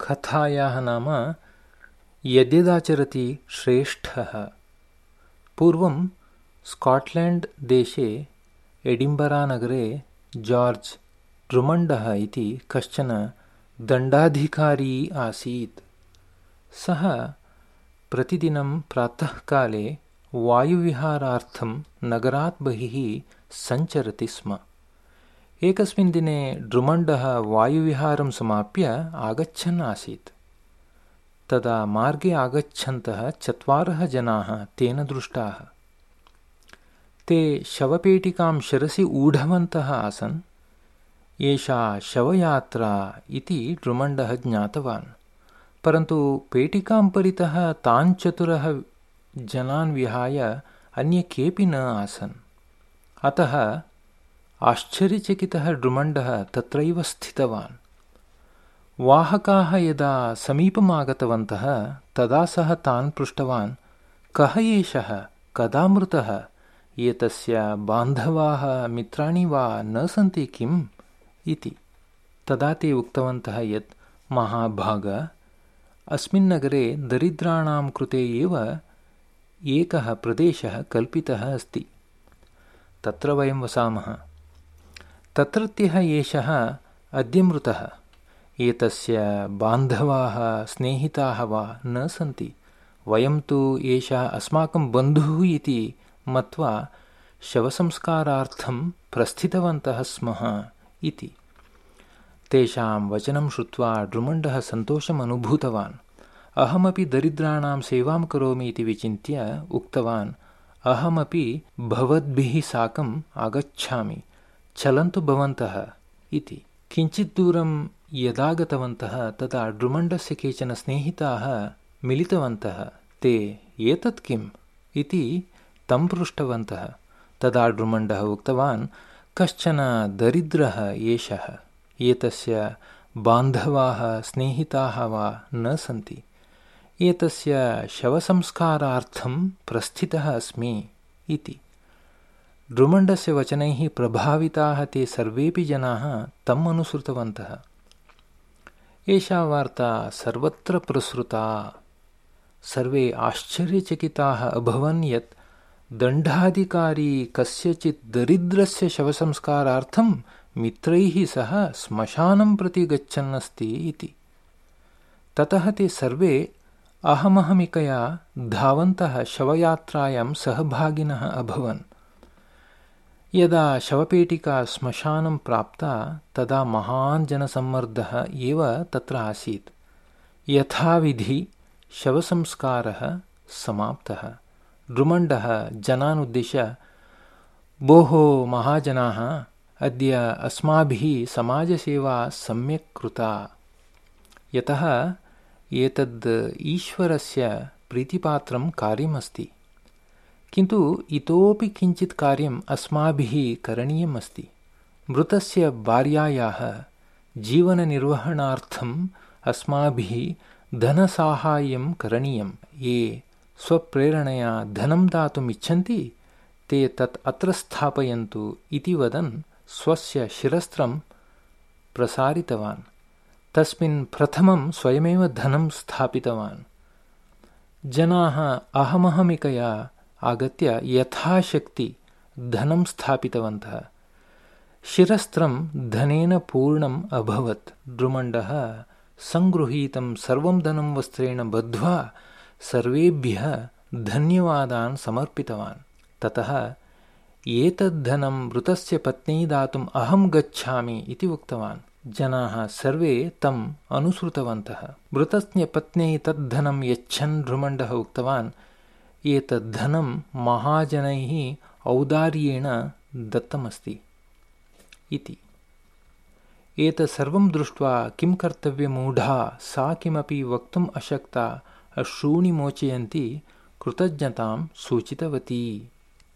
कथायाः नाम यद्यदाचरति श्रेष्ठः। पूर्वं स्काट्लेण्ड् देशे एडिम्बरानगरे जार्ज् ड्रुमण्डः इति कश्चन दण्डाधिकारी आसीत्। सः प्रतिदिनं प्रातःकाले वायुविहारार्थं नगरात् बहिः सञ्चरति स्म। एकस्मिन् दिने ड्रुमण्डः वायुविहारं समाप्य आगच्छन् आसीत्। तदा मार्गे आगच्छन्तः चत्वारः जनाः तेन दृष्टाः। ते शवपेटिकां शिरसि ऊढवन्तः आसन्। एषा शवयात्रा इति ड्रुमण्डः ज्ञातवान्। परन्तु पेटिकां परितः तान् चतुरः जनान् विहाय अन्ये केऽपि न आसन्। अतः आश्चर्यचकितः ड्रुमण्डः तत्रैव स्थितवान्। वाहकाः यदा समीपमागतवन्तः तदा सः तान् पृष्टवान् कः एषः? कदा मृतः? एतस्य बान्धवाः मित्राणि वा न सन्ति किम्? इति। तदा ते उक्तवन्तः यत् महाभाग अस्मिन् नगरे दरिद्राणां कृते एव एकः प्रदेशः कल्पितः अस्ति। तत्र वयं वसामः तत्रत्यः एषः अद्य मृतः एतस्य बान्धवाः स्नेहिताः वा न सन्ति। वयं तु एषः अस्माकं बन्धुः इति मत्वा शवसंस्कारार्थं प्रस्थितवन्तः स्मः इति। तेषां वचनं श्रुत्वा ड्रुमण्डः सन्तोषम् अनुभूतवान्। अहमपि दरिद्राणां सेवां करोमि इति विचिन्त्य उक्तवान् अहमपि भवद्भिः साकम् आगच्छामि चलन्तु भवन्तः इति। किञ्चित् दूरं यदा गतवन्तः तदा ड्रुमण्डस्य केचन स्नेहिताः मिलितवन्तः ते एतत् किम् इति तं पृष्टवन्तः। तदा ड्रुमण्डः उक्तवान् कश्चन दरिद्रः एषः एतस्य बान्धवाः स्नेहिताः वा न सन्ति। एतस्य शवसंस्कारार्थं प्रस्थितः अस्मि इति ड्रुमण्डस्य वचनैः प्रभाविताः ते सर्वेपि जनाः तम् अनुसृतवन्तः। एषा वार्ता सर्वत्र प्रसृता। सर्वे आश्चर्यचकिताः अभवन् यत् दण्डाधिकारी कस्यचित् दरिद्रस्य शवसंस्कारार्थं मित्रैः सह श्मशानं प्रति गच्छन्नस्ति इति। ततः ते सर्वे अहमहमिकया धावन्तः शवयात्रायां सहभागिनः अभवन्। यदा शवपेटिका श्मशानं प्राप्ता तदा महान् जनसम्मर्दः एव तत्र आसीत्। यथाविधि शवसंस्कारः समाप्तः। ड्रुमण्डः जनान् उद्दिश्य भोः महाजनाः अद्य अस्माभिः समाजसेवा सम्यक् कृता। यतः एतद् ईश्वरस्य प्रीतिपात्रं कार्यमस्ति किन्तु इतोपि किञ्चित् कार्यम् अस्माभिः करणीयम् अस्ति। मृतस्य भार्यायाः जीवननिर्वहणार्थम् अस्माभिः धनसाहाय्यं करणीयं ये स्वप्रेरणया धनं दातुम् इच्छन्ति ते तत् अत्र स्थापयन्तु इति वदन् स्वस्य शिरस्त्रं प्रसारितवान्। तस्मिन् प्रथमं स्वयमेव धनं स्थापितवान्। जनाः अहमहमिकया आगत्य यथाशक्ति धनं स्थापितवन्तः। शिरस्त्रं धनेन पूर्णम् अभवत्। ड्रुमण्डः सङ्गृहीतं सर्वं धनं वस्त्रेण बद्ध्वा सर्वेभ्यः धन्यवादान् समर्पितवान्। ततः एतद्धनं मृतस्य पत्नी दातुम् अहं गच्छामि इति उक्तवान्। जनाः सर्वे तम् अनुसृतवन्तः। मृतस्य पत्न्यै तद्धनं यच्छन् ध्रुमण्डः उक्तवान् एतद्धनं महाजनैः औदार्येण दत्तमस्ति इति। एतत्सर्वं दृष्ट्वा किं कर्तव्यमूढा सा किमपि वक्तुम् अशक्ता अश्रूणि मोचयन्ती कृतज्ञतां सूचितवती